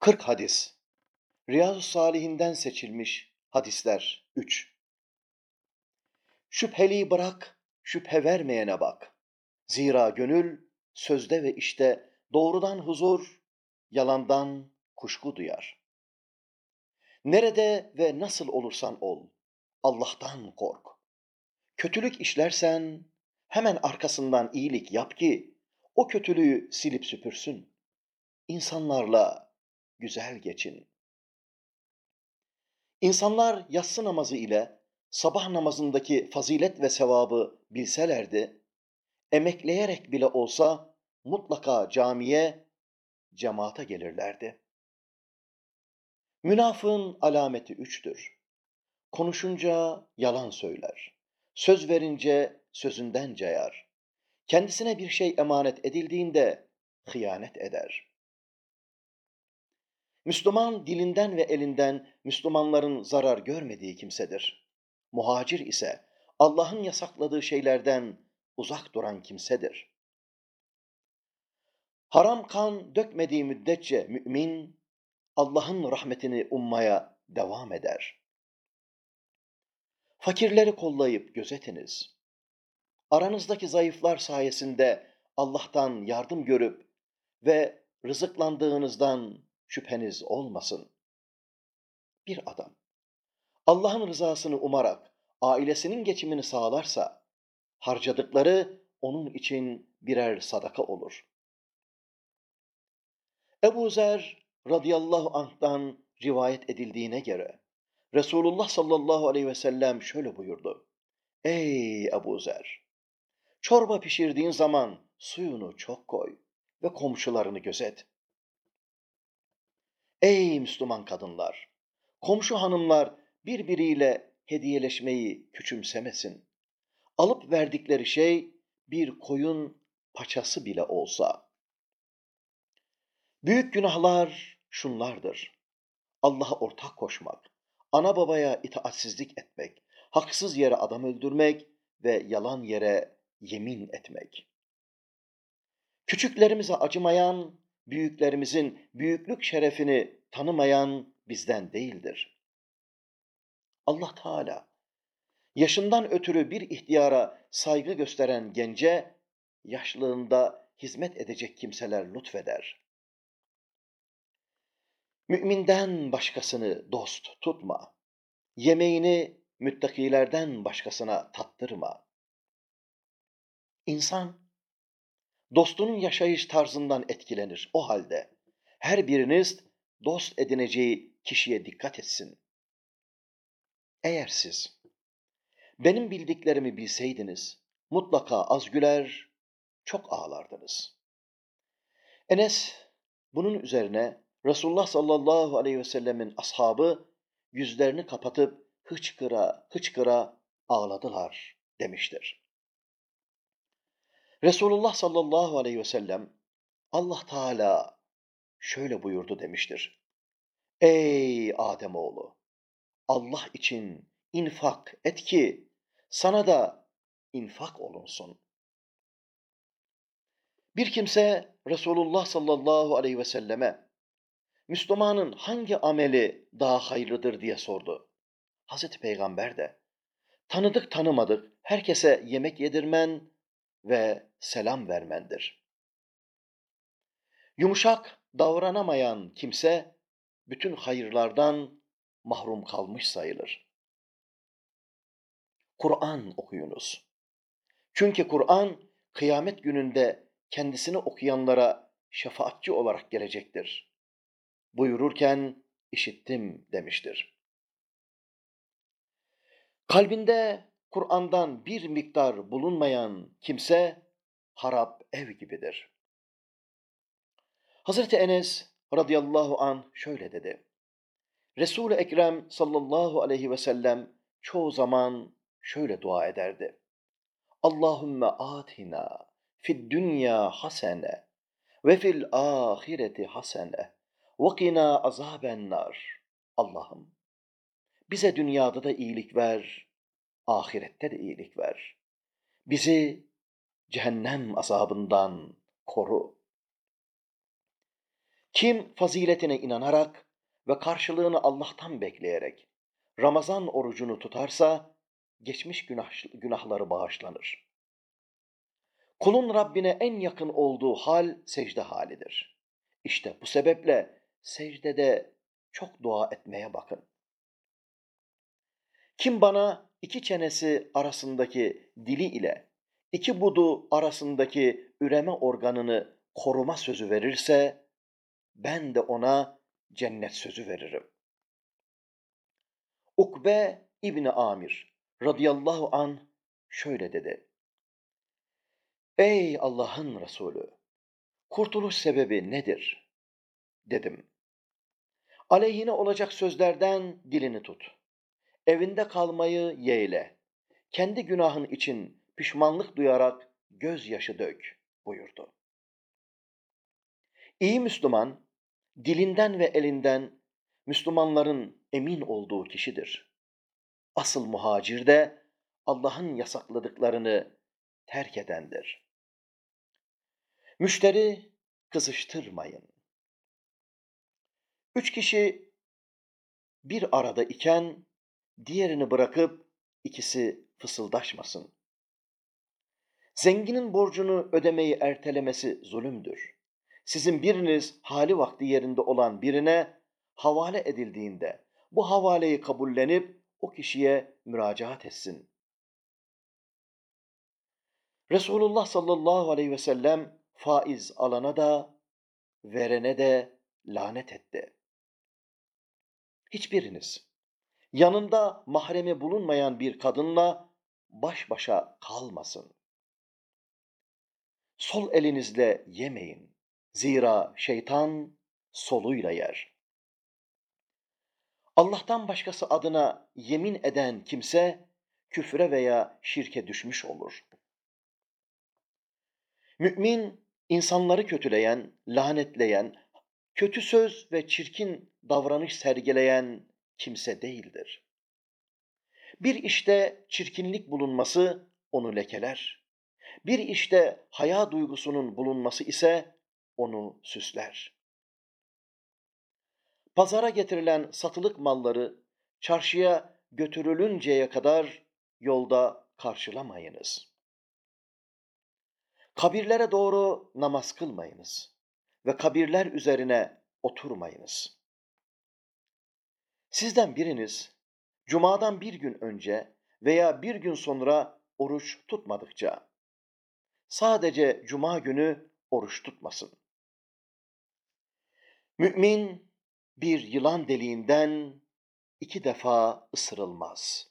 40 hadis. Riyazu Salihinden seçilmiş hadisler 3. Şüpheli bırak, şüphe vermeyene bak. Zira gönül sözde ve işte doğrudan huzur, yalandan kuşku duyar. Nerede ve nasıl olursan ol, Allah'tan kork. Kötülük işlersen hemen arkasından iyilik yap ki o kötülüğü silip süpürsün. İnsanlarla güzel geçin. İnsanlar yatsı namazı ile sabah namazındaki fazilet ve sevabı bilselerdi, emekleyerek bile olsa mutlaka camiye, cemaate gelirlerdi. Münafığın alameti üçtür. Konuşunca yalan söyler. Söz verince sözünden cayar. Kendisine bir şey emanet edildiğinde hıyanet eder. Müslüman dilinden ve elinden Müslümanların zarar görmediği kimsedir. Muhacir ise Allah'ın yasakladığı şeylerden uzak duran kimsedir. Haram kan dökmediği müddetçe mümin Allah'ın rahmetini ummaya devam eder. Fakirleri kollayıp gözetiniz. Aranızdaki zayıflar sayesinde Allah'tan yardım görüp ve rızıklandığınızdan şüpheniz olmasın. Bir adam Allah'ın rızasını umarak ailesinin geçimini sağlarsa harcadıkları onun için birer sadaka olur. Ebu Zer radıyallahu anh'tan rivayet edildiğine göre Resulullah sallallahu aleyhi ve sellem şöyle buyurdu. Ey Ebu Zer! Çorba pişirdiğin zaman suyunu çok koy ve komşularını gözet. Ey Müslüman kadınlar! Komşu hanımlar birbiriyle hediyeleşmeyi küçümsemesin. Alıp verdikleri şey bir koyun paçası bile olsa. Büyük günahlar şunlardır. Allah'a ortak koşmak, ana babaya itaatsizlik etmek, haksız yere adam öldürmek ve yalan yere yemin etmek. Küçüklerimize acımayan, büyüklerimizin büyüklük şerefini tanımayan bizden değildir. Allah Teala yaşından ötürü bir ihtiyara saygı gösteren gence yaşlılığında hizmet edecek kimseler lütfeder. Müminden başkasını dost tutma. Yemeğini müttakilerden başkasına tattırma. İnsan, dostunun yaşayış tarzından etkilenir. O halde her biriniz dost edineceği kişiye dikkat etsin. Eğer siz benim bildiklerimi bilseydiniz, mutlaka az güler, çok ağlardınız. Enes bunun üzerine Resulullah sallallahu aleyhi ve sellemin ashabı yüzlerini kapatıp hıçkıra hıçkıra ağladılar demiştir. Resulullah sallallahu aleyhi ve sellem Allah Teala şöyle buyurdu demiştir. Ey Ademoğlu! Allah için infak et ki sana da infak olunsun. Bir kimse Resulullah sallallahu aleyhi ve selleme Müslümanın hangi ameli daha hayırlıdır diye sordu. Hazreti Peygamber de tanıdık tanımadık herkese yemek yedirmen ve selam vermendir. Yumuşak davranamayan kimse bütün hayırlardan mahrum kalmış sayılır. Kur'an okuyunuz. Çünkü Kur'an kıyamet gününde kendisini okuyanlara şefaatçi olarak gelecektir buyururken işittim demiştir. Kalbinde Kur'an'dan bir miktar bulunmayan kimse harap ev gibidir. Hazreti Enes radıyallahu an şöyle dedi. Resul-i Ekrem sallallahu aleyhi ve sellem çoğu zaman şöyle dua ederdi. Allahümme atina fid dünya hasene ve fil ahireti hasene ve kina azaben. Allah'ım bize dünyada da iyilik ver, ahirette de iyilik ver. Bizi cehennem azabından koru. Kim faziletine inanarak ve karşılığını Allah'tan bekleyerek Ramazan orucunu tutarsa geçmiş günah, günahları bağışlanır. Kulun Rabbine en yakın olduğu hal secde halidir. İşte bu sebeple secdede çok dua etmeye bakın. Kim bana iki çenesi arasındaki dili ile iki budu arasındaki üreme organını koruma sözü verirse, ben de ona cennet sözü veririm. Ukbe İbni Amir radıyallahu an şöyle dedi. Ey Allah'ın Resulü! Kurtuluş sebebi nedir? Dedim. Aleyhine olacak sözlerden dilini tut. Evinde kalmayı yeğle. Kendi günahın için pişmanlık duyarak gözyaşı dök buyurdu. İyi Müslüman, dilinden ve elinden Müslümanların emin olduğu kişidir. Asıl muhacir de Allah'ın yasakladıklarını terk edendir. Müşteri kızıştırmayın. Üç kişi bir arada iken diğerini bırakıp ikisi fısıldaşmasın. Zenginin borcunu ödemeyi ertelemesi zulümdür. Sizin biriniz hali vakti yerinde olan birine havale edildiğinde bu havaleyi kabullenip o kişiye müracaat etsin. Resulullah sallallahu aleyhi ve sellem faiz alana da verene de lanet etti. Hiçbiriniz yanında mahremi bulunmayan bir kadınla baş başa kalmasın. Sol elinizle yemeyin. Zira şeytan soluyla yer. Allah'tan başkası adına yemin eden kimse küfre veya şirke düşmüş olur. Mümin insanları kötüleyen, lanetleyen, kötü söz ve çirkin davranış sergileyen kimse değildir. Bir işte çirkinlik bulunması onu lekeler. Bir işte haya duygusunun bulunması ise onu süsler. Pazara getirilen satılık malları çarşıya götürülünceye kadar yolda karşılamayınız. Kabirlere doğru namaz kılmayınız ve kabirler üzerine oturmayınız. Sizden biriniz cumadan bir gün önce veya bir gün sonra oruç tutmadıkça sadece cuma günü oruç tutmasın. Mümin bir yılan deliğinden iki defa ısırılmaz.